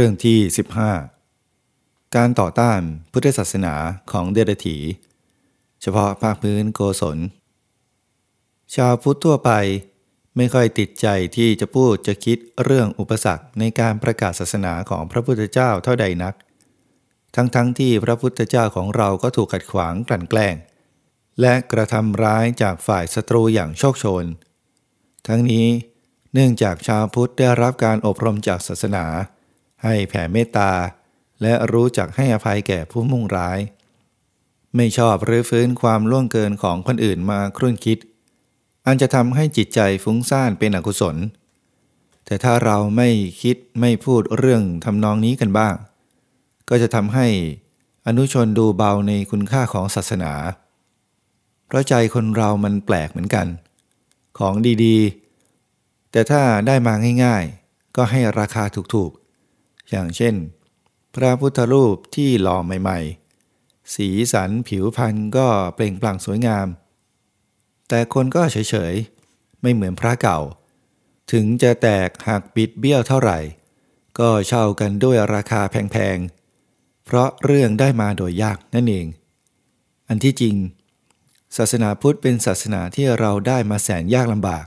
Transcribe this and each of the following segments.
เรื่องที่ 15 การต่อต้านพุทธศาสนาของเดรถี เฉพาะภาคพื้นโกศล ชาวพุทธทั่วไปไม่ค่อยติดใจที่จะพูดจะคิดเรื่องอุปสรรคในการประกาศศาสนาของพระพุทธเจ้าเท่าใดนัก ทั้งๆทที่พระพุทธเจ้าของเราก็ถูกขัดขวางกลั่นแกล้ง และกระทำร้ายจากฝ่ายศัตรูอย่างโชคโชน ทั้งนี้เนื่องจากชาวพุทธได้รับการอบรมจากศาสนา ให้แผ่เมตตา และรู้จักให้อภัยแก่ผู้มุ่งร้าย ไม่ชอบรื้อฟื้นความล่วงเกินของคนอื่นมาครุ่นคิด อันจะทำให้จิตใจฟุ้งซ่านเป็นอกุศล แต่ถ้าเราไม่คิดไม่พูดเรื่องทำนองนี้กันบ้าง ก็จะทำให้อนุชนดูเบาในคุณค่าของศาสนา เพราะใจคนเรามันแปลกเหมือนกัน ของดีๆ แต่ถ้าได้มาง่าย ๆ ก็ให้ราคาถูกๆ อย่างเช่น พระพุทธรูปที่หล่อใหม่ๆ สีสันผิวพรรณก็เปล่งปลั่งสวยงาม แต่คนก็เฉยๆ ไม่เหมือนพระเก่า ถึงจะแตกหักปิดเบี้ยวเท่าไหร่ ก็เช่ากันด้วยราคาแพงๆ เพราะเรื่องได้มาโดยยากนั่นเอง อันที่จริง ศาสนาพุทธเป็นศาสนาที่เราได้มาแสนยากลำบาก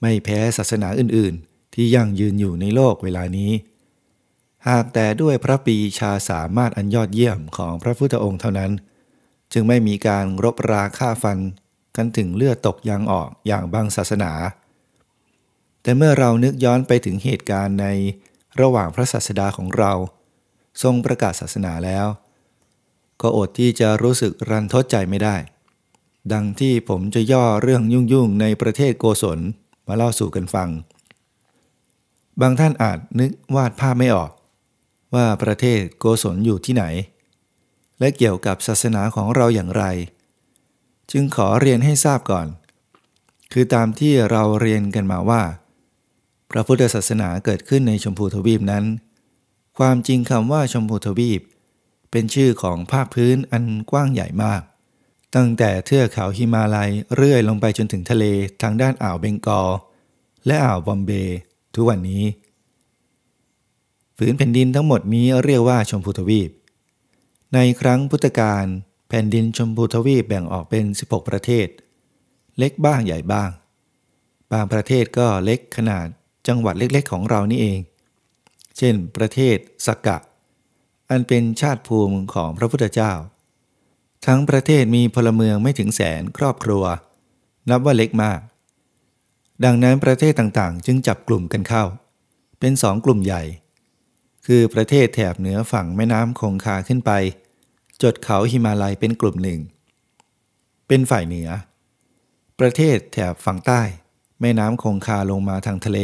ไม่แพ้ศาสนาอื่นๆ ที่ยั่งยืนอยู่ในโลกเวลานี้ หากแต่ด้วยพระปีชาสามารถอันยอดเยี่ยมของพระพุทธองค์เท่านั้น จึงไม่มีการรบราฆ่าฟันกันถึงเลือดตกยางออกอย่างบางศาสนา แต่เมื่อเรานึกย้อนไปถึงเหตุการณ์ในระหว่างพระศาสดาของเรา ทรงประกาศศาสนาแล้ว ก็อดที่จะรู้สึกรันทดใจไม่ได้ ดังที่ผมจะย่อเรื่องยุ่งๆในประเทศโกศลมาเล่าสู่กันฟัง บางท่านอาจนึกวาดภาพไม่ออก ว่าประเทศโกศลอยู่ที่ไหน และเกี่ยวกับศาสนาของเราอย่างไร จึงขอเรียนให้ทราบก่อน คือตามที่เราเรียนกันมาว่า พระพุทธศาสนาเกิดขึ้นในชมพูทวีปนั้น ความจริงคำว่าชมพูทวีป เป็นชื่อของภาคพื้นอันกว้างใหญ่มาก ตั้งแต่เทือกเขาฮิมาลัยเรื่อยลงไปจนถึงทะเลทางด้านอ่าวเบงกอลและอ่าวบอมเบย์ทุกวันนี้ ผืนแผ่นดินทั้งหมดนี้เรียกว่าชมพูทวีป ในครั้งพุทธกาลแผ่นดินชมพูทวีปแบ่งออกเป็น 16 ประเทศ เล็กบ้างใหญ่บ้าง บางประเทศก็เล็กขนาดจังหวัดเล็กๆของเรานี่เอง เช่น ประเทศสักกะ อันเป็นชาติภูมิของพระพุทธเจ้า ทั้งประเทศมีพลเมืองไม่ถึงแสนครอบครัว นับว่าเล็กมาก ดังนั้นประเทศต่างๆ จึงจับกลุ่มกันเข้า เป็นสองกลุ่มใหญ่ คือประเทศแถบเหนือฝั่งแม่น้ำคงคาขึ้นไป จดเขาหิมาลัยเป็นกลุ่มหนึ่ง เป็นฝ่ายเหนือ ประเทศแถบฝั่งใต้ แม่น้ำคงคาลงมาทางทะเล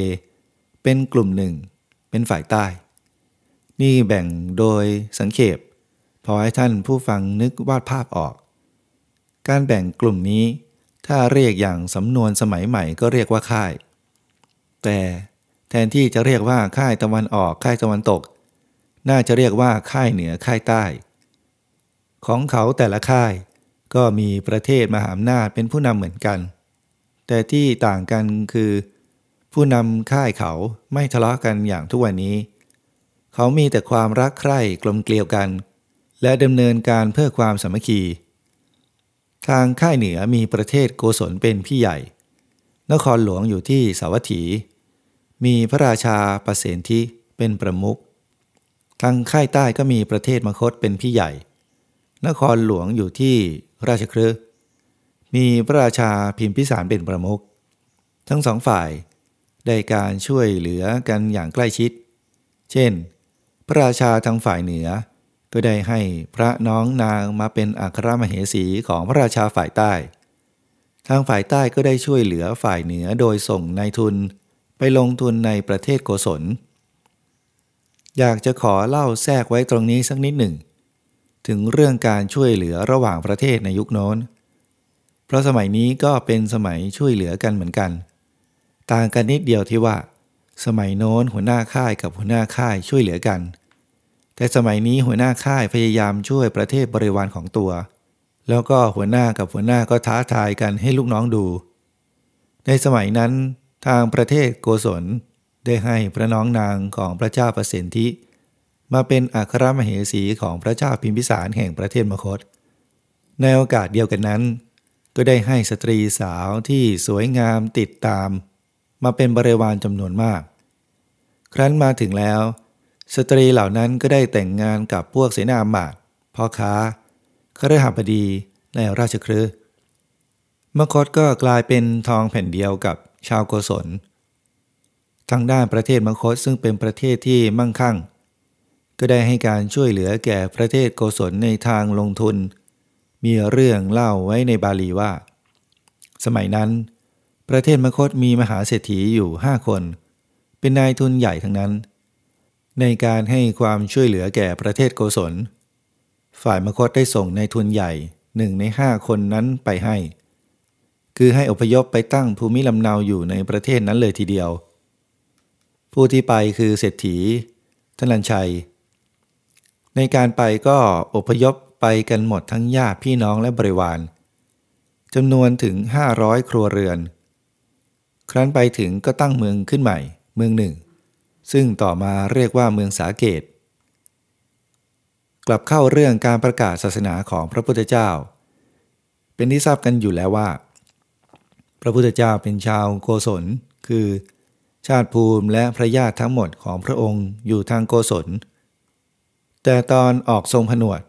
เป็นกลุ่มหนึ่ง เป็นฝ่ายใต้ นี่แบ่งโดยสังเขปพอให้ท่านผู้ฟังนึกวาดภาพออก การแบ่งกลุ่มนี้ ถ้าเรียกอย่างสำนวนสมัยใหม่ก็เรียกว่าค่าย แต่ แทนที่จะเรียกว่าค่ายตะวันออกค่ายตะวันตก น่าจะเรียกว่าค่ายเหนือค่ายใต้ ของเขาแต่ละค่าย ก็มีประเทศมหาอำนาจเป็นผู้นำเหมือนกัน แต่ที่ต่างกันคือ ผู้นำค่ายเขาไม่ทะเลาะกันอย่างทุกวันนี้ เขามีแต่ความรักใคร่กลมเกลียวกัน และดำเนินการเพื่อความสามัคคี ทางค่ายเหนือมีประเทศโกศลเป็นพี่ใหญ่ นครหลวงอยู่ที่สาวัตถี มีพระราชาประเสนทิเป็นประมุขทางค่ายใต้ก็มีประเทศมคตเป็นพี่ใหญ่ นครหลวงอยู่ที่ราชครึมีพระราชาพิมพิสารเป็นประมุขทั้งสองฝ่ายได้การช่วยเหลือกันอย่างใกล้ชิด เช่น พระราชาทางฝ่ายเหนือ ก็ได้ให้พระน้องนางมาเป็นอัครมเหสีของพระราชาฝ่ายใต้ ทางฝ่ายใต้ก็ได้ช่วยเหลือฝ่ายเหนือโดยส่งนายทุน ไปลงทุนในประเทศโกศล อยากจะขอเล่าแทรกไว้ตรงนี้สักนิดหนึ่ง ถึงเรื่องการช่วยเหลือระหว่างประเทศในยุคโน้น เพราะสมัยนี้ก็เป็นสมัยช่วยเหลือกันเหมือนกัน ต่างกันนิดเดียวที่ว่า สมัยโน้นหัวหน้าค่ายกับหัวหน้าค่ายช่วยเหลือกัน แต่สมัยนี้หัวหน้าค่ายพยายามช่วยประเทศบริวารของตัว แล้วก็หัวหน้ากับหัวหน้าก็ท้าทายกันให้ลูกน้องดู ในสมัยนั้น ทางประเทศโกศลได้ให้พระน้องนางของพระเจ้าประสิทธิ มาเป็นอัครมเหสีของพระเจ้าพิมพิสารแห่งประเทศมคต ในโอกาสเดียวกันนั้น ก็ได้ให้สตรีสาวที่สวยงามติดตาม มาเป็นบริวารจำนวนมาก ครั้นมาถึงแล้ว สตรีเหล่านั้นก็ได้แต่งงานกับพวกเสนาบาตพ่อค้าครหบดีในราชครือมคตก็กลายเป็นทองแผ่นเดียวกับ ชาวโกศล ทางด้านประเทศมคตซึ่งเป็นประเทศที่มั่งคั่ง ก็ได้ให้การช่วยเหลือแก่ประเทศโกศลในทางลงทุน มีเรื่องเล่าไว้ในบาลีว่า สมัยนั้น ประเทศมคตมีมหาเศรษฐีอยู่ห้าคน เป็นนายทุนใหญ่ทั้งนั้น ในการให้ความช่วยเหลือแก่ประเทศโกศล ฝ่ายมคตได้ส่งนายทุนใหญ่หนึ่งในห้าคนนั้นไปให้ คือให้อพยพไปตั้งภูมิลำเนาอยู่ในประเทศนั้นเลยทีเดียว ผู้ที่ไปคือเศรษฐีธนันชัย ในการไปก็อพยพไปกันหมดทั้งญาติพี่น้องและบริวารจำนวนถึง 500 ครัวเรือน ครั้นไปถึงก็ตั้งเมืองขึ้นใหม่ เมืองหนึ่ง ซึ่งต่อมาเรียกว่าเมืองสาเกต กลับเข้าเรื่องการประกาศศาสนาของพระพุทธเจ้า เป็นที่ทราบกันอยู่แล้วว่า พระพุทธเจ้าเป็นชาวโกศล คือ ชาติภูมิและพระญาติทั้งหมดของพระองค์อยู่ทางโกศล แต่ตอนออกทรงผนวด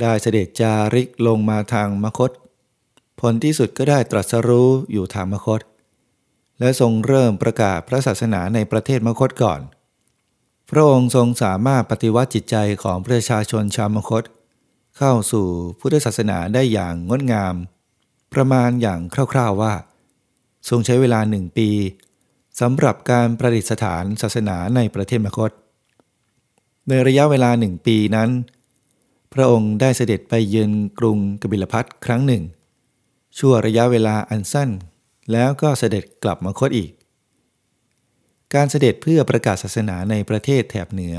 ได้เสด็จจาริกลงมาทางมคต ผลที่สุดก็ได้ตรัสรู้อยู่ทางมคต และทรงเริ่มประกาศพระศาสนาในประเทศมคตก่อน พระองค์ทรงสามารถปฏิวัติจิตใจของประชาชนชาวมคต เข้าสู่พุทธศาสนาได้อย่างงดงาม ประมาณอย่างคร่าวๆว่า ทรงใช้เวลาหนึ่งปีสำหรับการประดิษฐานศาสนาในประเทศมคต ในระยะเวลาหนึ่งปีนั้น พระองค์ได้เสด็จไปเยือนกรุงกบิลพัทครั้งหนึ่ง ชั่วระยะเวลาอันสั้น แล้วก็เสด็จกลับมคตอีก การเสด็จเพื่อประกาศศาสนาในประเทศแถบเหนือ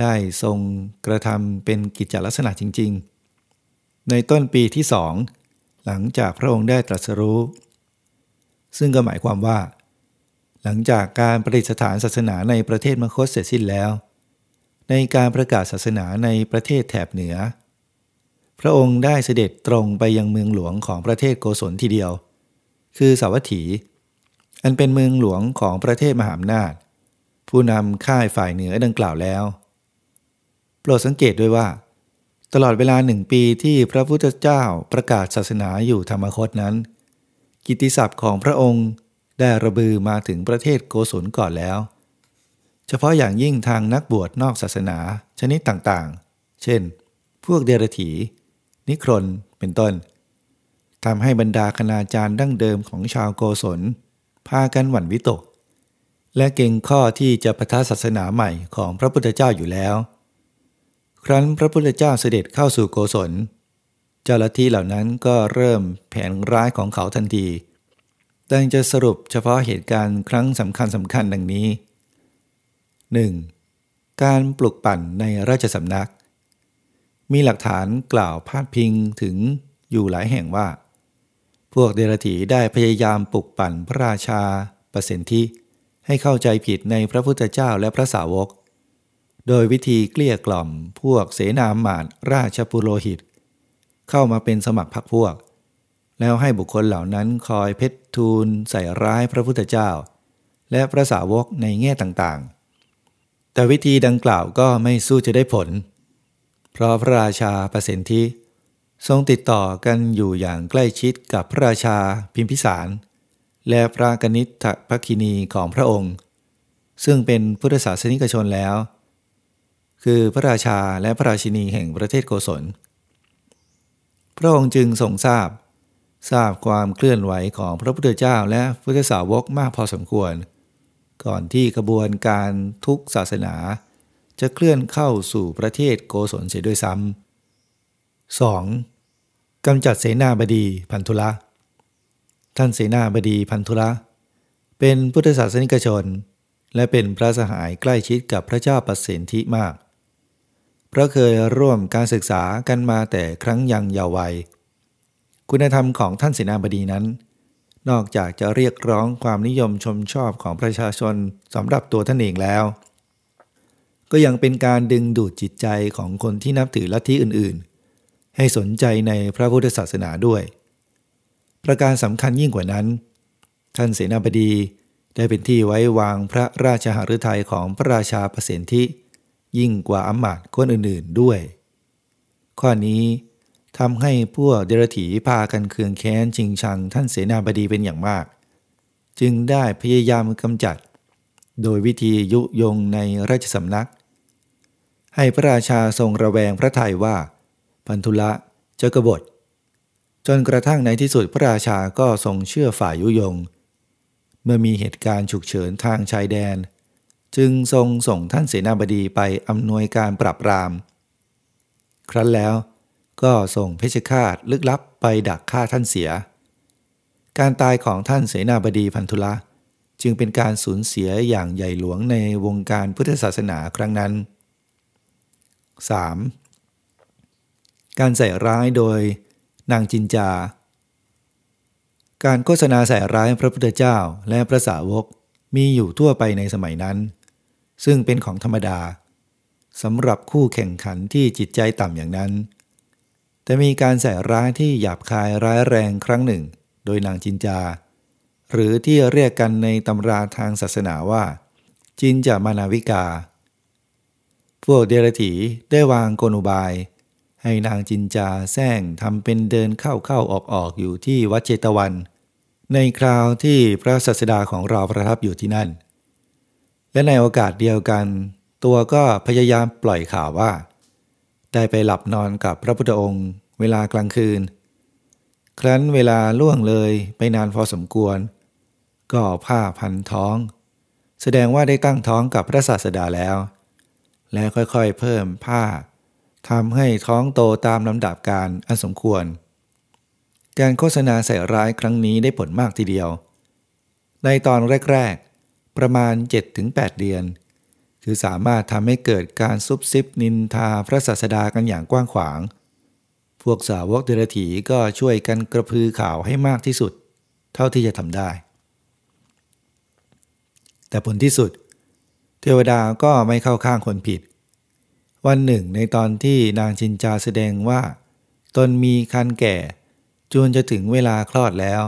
ได้ทรงกระทำเป็นกิจลักษณะจริง ๆ ในต้นปีที่สองหลังจากพระองค์ได้ตรัสรู้ ซึ่งก็หมายความว่า หลังจากการประดิษฐานศาสนาในประเทศมคตเสร็จสิ้นแล้ว ในการประกาศศาสนาในประเทศแถบเหนือ พระองค์ได้เสด็จตรงไปยังเมืองหลวงของประเทศโกศลทีเดียว คือสาวัตถี อันเป็นเมืองหลวงของประเทศมหาอำนาจ ผู้นำค่ายฝ่ายเหนือดังกล่าวแล้ว โปรดสังเกตด้วยว่า ตลอดเวลาหนึ่งปีที่พระพุทธเจ้าประกาศศาสนาอยู่ธรรมคตนั้น กิติศัพท์ของพระองค์ได้ระบือมาถึงประเทศโกศลก่อนแล้ว เฉพาะอย่างยิ่งทางนักบวชนอกศาสนาชนิดต่างๆ เช่น พวกเดรถี นิครนเป็นต้นทำให้บรรดาคณาจารย์ดั้งเดิมของชาวโกศล พากันหวั่นวิตก และเก่งข้อที่จะประทาศาสนาใหม่ของพระพุทธเจ้าอยู่แล้ว ครั้นพระพุทธเจ้าเสด็จเข้าสู่โกศล เจ้าลัทธิเหล่านั้นก็เริ่มแผนร้ายของเขาทันทีดังจะสรุปเฉพาะเหตุการณ์ครั้งสำคัญสำคัญดังนี้ 1. การปลุกปั่นในราชสำนัก มีหลักฐานกล่าวพาดพิงถึงอยู่หลายแห่งว่า พวกเดรถีได้พยายามปลุกปั่นพระราชาประสิทธิให้เข้าใจผิดในพระพุทธเจ้าและพระสาวก โดยวิธีเกลี้ยกล่อมพวกเสนาหมาดราชปุโรหิต เข้ามาเป็นสมัครพรรคพวก แล้วให้บุคคลเหล่านั้นคอยเพชรทูลใส่ร้ายพระพุทธเจ้า และพระสาวกในแง่ต่างๆ แต่วิธีดังกล่าวก็ไม่สู้จะได้ผล เพราะพระราชาประสิทธิทรงติดต่อกันอยู่อย่างใกล้ชิดกับพระราชาพิมพิสาร และพระกนิษฐภคินีของพระองค์ ซึ่งเป็นพุทธศาสนิกชนแล้ว คือพระราชาและพระราชินีแห่งประเทศโกศล พระองค์จึงทรงทราบ ทราบความเคลื่อนไหวของพระพุทธเจ้าและพุทธสาวกมากพอสมควร ก่อนที่กระบวนการทุกศาสนา จะเคลื่อนเข้าสู่ประเทศโกศลเสียด้วยซ้ำ 2. กำจัดเสนาบดีพันธุละ ท่านเสนาบดีพันธุละ เป็นพุทธศาสนิกชน และเป็นพระสหายใกล้ชิดกับพระเจ้าประสิทธิมาก เพราะเคยร่วมการศึกษากันมาแต่ครั้งยังเยาว์วัย คุณธรรมของท่านเสนาบดีนั้น นอกจากจะเรียกร้องความนิยมชมชอบของประชาชนสำหรับตัวท่านเองแล้ว ก็ยังเป็นการดึงดูดจิตใจของคนที่นับถือลัทธิอื่นๆ ให้สนใจในพระพุทธศาสนาด้วย ประการสำคัญยิ่งกว่านั้น ท่านเสนาบดีได้เป็นที่ไว้วางพระราชหฤทัยของพระราชาประสิทธิ ยิ่งกว่าอมาตย์คนอื่นๆด้วย ข้อนี้ทำให้พวกเดรถีพากันเคืองแค้นชิงชังท่านเสนาบดีเป็นอย่างมาก จึงได้พยายามกำจัด โดยวิธียุยงในราชสำนัก ให้พระราชาทรงระแวงพระทัยว่า พันธุละเจ้ากบฏ จนกระทั่งในที่สุดพระราชาก็ทรงเชื่อฝ่ายยุยง เมื่อมีเหตุการณ์ฉุกเฉินทางชายแดน จึงทรงส่งท่านเสนาบดีไปอำนวยการปราบปราม ครั้นแล้วก็ส่งเพชฌฆาตลึกลับไปดักฆ่าท่านเสีย การตายของท่านเสนาบดีพันธุละ จึงเป็นการสูญเสียอย่างใหญ่หลวงในวงการพุทธศาสนาครั้งนั้น 3. การใส่ร้ายโดยนางจินจา การโฆษณาใส่ร้ายพระพุทธเจ้าและพระสาวกมีอยู่ทั่วไปในสมัยนั้น ซึ่งเป็นของธรรมดาสำหรับคู่แข่งขันที่จิตใจต่ำอย่างนั้น แต่มีการใส่ร้ายที่หยาบคายร้ายแรงครั้งหนึ่ง โดยนางจินจา หรือที่เรียกกันในตำราทางศาสนาว่า จินจามานาวิกา พวกเดรถีได้วางกลอุบาย ให้นางจินจาแซงทำเป็นเดินเข้าเข้าออกออกอยู่ที่วัดเจตวัน ในคราวที่พระศาสดาของเราประทับอยู่ที่นั่น และในโอกาสเดียวกัน ตัวก็พยายามปล่อยข่าวว่า ได้ไปหลับนอนกับพระพุทธองค์เวลากลางคืน ครั้นเวลาล่วงเลยไปนานพอสมควร ก็ผ้าพันท้อง แสดงว่าได้ตั้งท้องกับพระศาสดาแล้ว และค่อยๆเพิ่มผ้าทำให้ท้องโตตามลำดับการอันสมควร การโฆษณาใส่ร้ายครั้งนี้ได้ผลมากทีเดียว ในตอนแรกๆ ประมาณ 7-8 เดือน คือสามารถทำให้เกิดการซุบซิบนินทาพระศาสดากันอย่างกว้างขวาง พวกสาวกเดรถีก็ช่วยกันกระพือข่าวให้มากที่สุด เท่าที่จะทำได้ แต่ผลที่สุด เทวดาก็ไม่เข้าข้างคนผิด วันหนึ่งในตอนที่นางชินจาแสดงว่า ตนมีคันแก่จนจะถึงเวลาคลอดแล้ว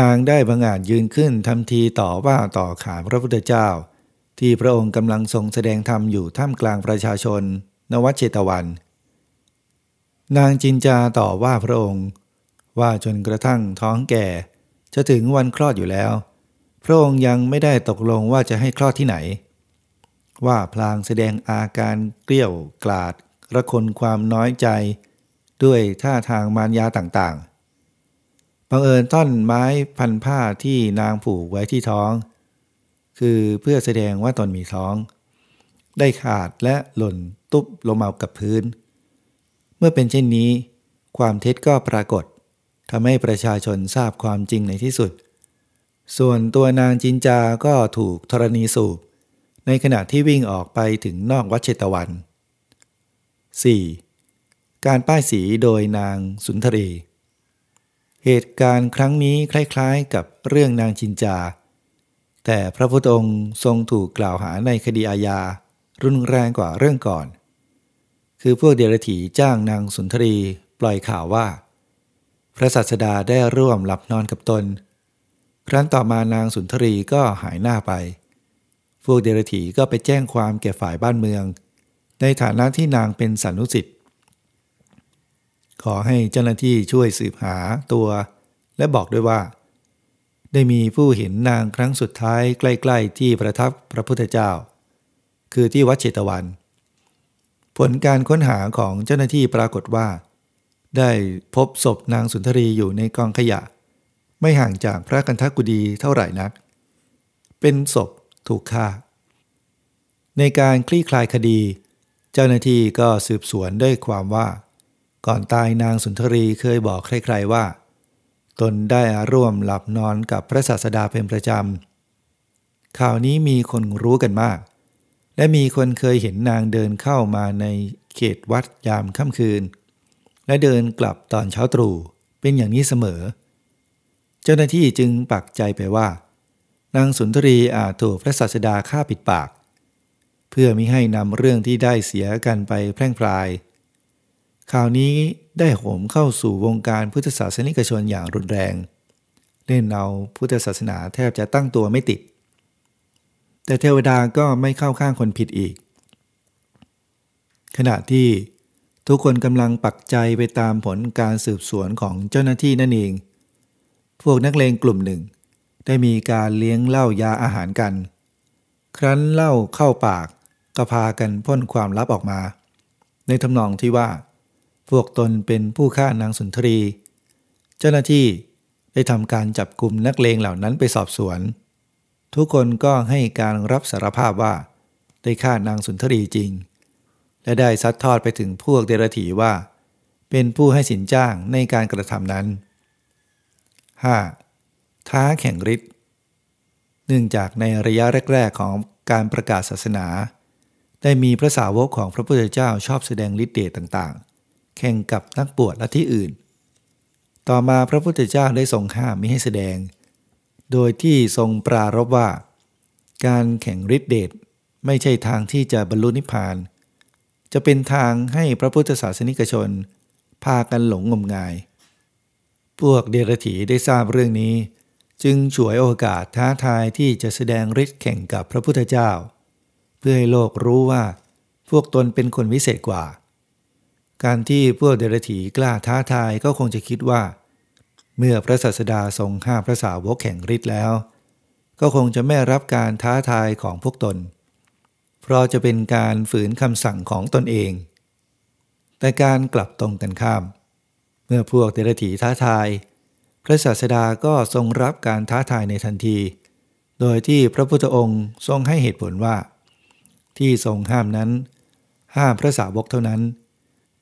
นางได้บังอาจยืนขึ้นทำทีต่อว่าต่อขานพระพุทธเจ้า ที่พระองค์กำลังทรงแสดงธรรมอยู่ท่ามกลางประชาชน นวัดเชตวัน นางจินจาต่อว่าพระองค์ ว่าจนกระทั่งท้องแก่ จะถึงวันคลอดอยู่แล้ว พระองค์ยังไม่ได้ตกลงว่าจะให้คลอดที่ไหน ว่าพลางแสดงอาการเกลี้ยวกลาดระคนความน้อยใจ ด้วยท่าทางมารยาต่างๆ บังเอิญต้นไม้พันผ้าที่นางผูกไว้ที่ท้อง คือเพื่อแสดงว่าตนมีท้อง ได้ขาดและหล่นตุบลงมากับพื้น เมื่อเป็นเช่นนี้ ความเท็จก็ปรากฏทำให้ประชาชนทราบความจริงในที่สุด ส่วนตัวนางจินจา ก็ถูกธรณีสูบ ในขณะที่วิ่งออกไปถึงนอกวัดเชตวัน 4. การป้ายสีโดยนางสุนทรี เหตุการณ์ครั้งนี้คล้ายๆ กับเรื่องนางจินจา แต่พระพุทธองค์ทรงถูกกล่าวหาในคดีอาญา รุนแรงกว่าเรื่องก่อน คือพวกเดรัจฉีจ้างนางสุนทรีปล่อยข่าวว่า พระสัสดาได้ร่วมหลับนอนกับตน ครั้นต่อมานางสุนทรีก็หายหน้าไป พวกเดรัจฉีก็ไปแจ้งความแก่ฝ่ายบ้านเมือง ในฐานะที่นางเป็นสันนุสิทธิ์ ขอให้เจ้าหน้าที่ช่วยสืบหาตัว และบอกด้วยว่า ได้มีผู้เห็นนางครั้งสุดท้ายใกล้ๆที่ประทับพระพุทธเจ้า คือที่วัดเชตวัน ผลการค้นหาของเจ้าหน้าที่ปรากฏว่า ได้พบศพนางสุนทรีอยู่ในกองขยะ ไม่ห่างจากพระกันทกุดีเท่าไหร่นัก เป็นศพถูกฆ่า ในการคลี่คลายคดี เจ้าหน้าที่ก็สืบสวนด้วยความว่า ก่อนตายนางสุนทรีเคยบอกใครๆว่า ตนได้ร่วมหลับนอนกับพระศาสดาเป็นประจำ ข่าวนี้มีคนรู้กันมาก และมีคนเคยเห็นนางเดินเข้ามาในเขตวัดยามค่ำคืน และเดินกลับตอนเช้าตรู่เป็นอย่างนี้เสมอ เจ้าหน้าที่จึงปักใจไปว่า นางสุนทรีอาจถูกพระศาสดาฆ่าปิดปากพพื่อมิให้นำเรื่องที่ได้เสียกันไปแพร่งพราย ข่าวนี้ได้โหมเข้าสู่วงการพุทธศาสนิกชนอย่างรุนแรง เล่นเอาพุทธศาสนาแทบจะตั้งตัวไม่ติด แต่เทวดาก็ไม่เข้าข้างคนผิดอีก ขณะที่ทุกคนกำลังปักใจไปตามผลการสืบสวนของเจ้าหน้าที่นั่นเอง พวกนักเลงกลุ่มหนึ่ง ได้มีการเลี้ยงเหล้ายาอาหารกัน ครั้นเหล้าเข้าปากก็พากันพ่นความลับออกมา ในทำนองที่ว่า วกตนเป็นผู้ฆ่านางสุนทรี เจ้าหน้าที่ได้ทำการจับกลุ่มนักเลงเหล่านั้นไปสอบสวน ทุกคนก็ให้การรับสารภาพว่า ได้ฆ่านางสุนทรีจริง และได้ซัดทอดไปถึงพวกเดรถีว่า เป็นผู้ให้สินจ้างในการกระทำนั้น 5. ท้าแข่งฤทธิ์เนื่องจากในระยะแรก ๆ ของการประกาศศาสนา ได้มีพระสาวกของพระพุทธเจ้าชอบแสดงฤทธิ์เดชต่างๆ แข่งกับนักบวชและที่อื่น ต่อมาพระพุทธเจ้าได้ทรงห้ามไม่ให้แสดง โดยที่ทรงปรารบว่า การแข่งฤทธิเดชไม่ใช่ทางที่จะบรรลุนิพพาน จะเป็นทางให้พระพุทธศาสนิกชน พากันหลงงมงาย พวกเดรถีได้ทราบเรื่องนี้ จึงฉวยโอกาสท้าทายที่จะแสดงฤทธิ์แข่งกับพระพุทธเจ้า เพื่อให้โลกรู้ว่า พวกตนเป็นคนวิเศษกว่า การที่พวกเดรถีกล้าท้าทายก็คงจะคิดว่า เมื่อพระศาสดาทรงห้ามพระสาวกแข่งฤทธิ์แล้ว ก็คงจะไม่รับการท้าทายของพวกตน เพราะจะเป็นการฝืนคำสั่งของตนเอง แต่การกลับตรงกันข้าม เมื่อพวกเดรถีท้าทาย พระศาสดาก็ทรงรับการท้าทายในทันที โดยที่พระพุทธองค์ทรงให้เหตุผลว่า ที่ทรงห้ามนั้น ห้ามพระสาวกเท่านั้น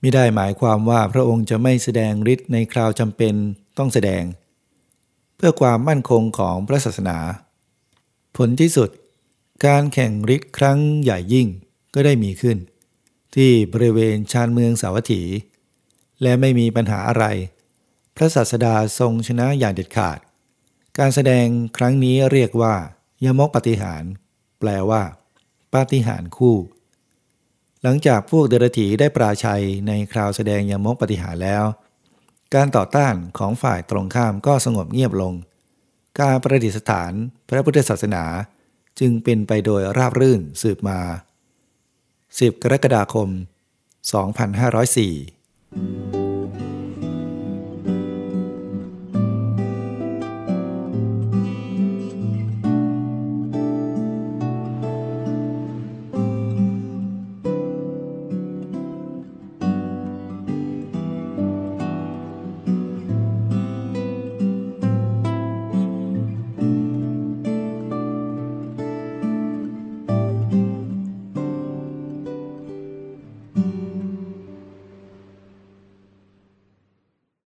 ม่ได้หมายความว่าพระองค์จะไม่แสดงฤทธิ์ในคราวจำเป็นต้องแสดง เพื่อความมั่นคงของพระศาสนา ผลที่สุด การแข่งฤทธิ์ครั้งใหญ่ยิ่งก็ได้มีขึ้น ที่บริเวณชานเมืองสาวัตถี และไม่มีปัญหาอะไร พระศาสดาทรงชนะอย่างเด็ดขาด การแสดงครั้งนี้เรียกว่ายมกปฏิหาร แปลว่า ปาฏิหารคู่ หลังจากพวกเดรถีได้ปราชัยในคราวแสดงยมกปฏิหารแล้ว การต่อต้านของฝ่ายตรงข้ามก็สงบเงียบลง การประดิษฐานพระพุทธศาสนาจึงเป็นไปโดยราบรื่นสืบมา 10 กรกฎาคม 2504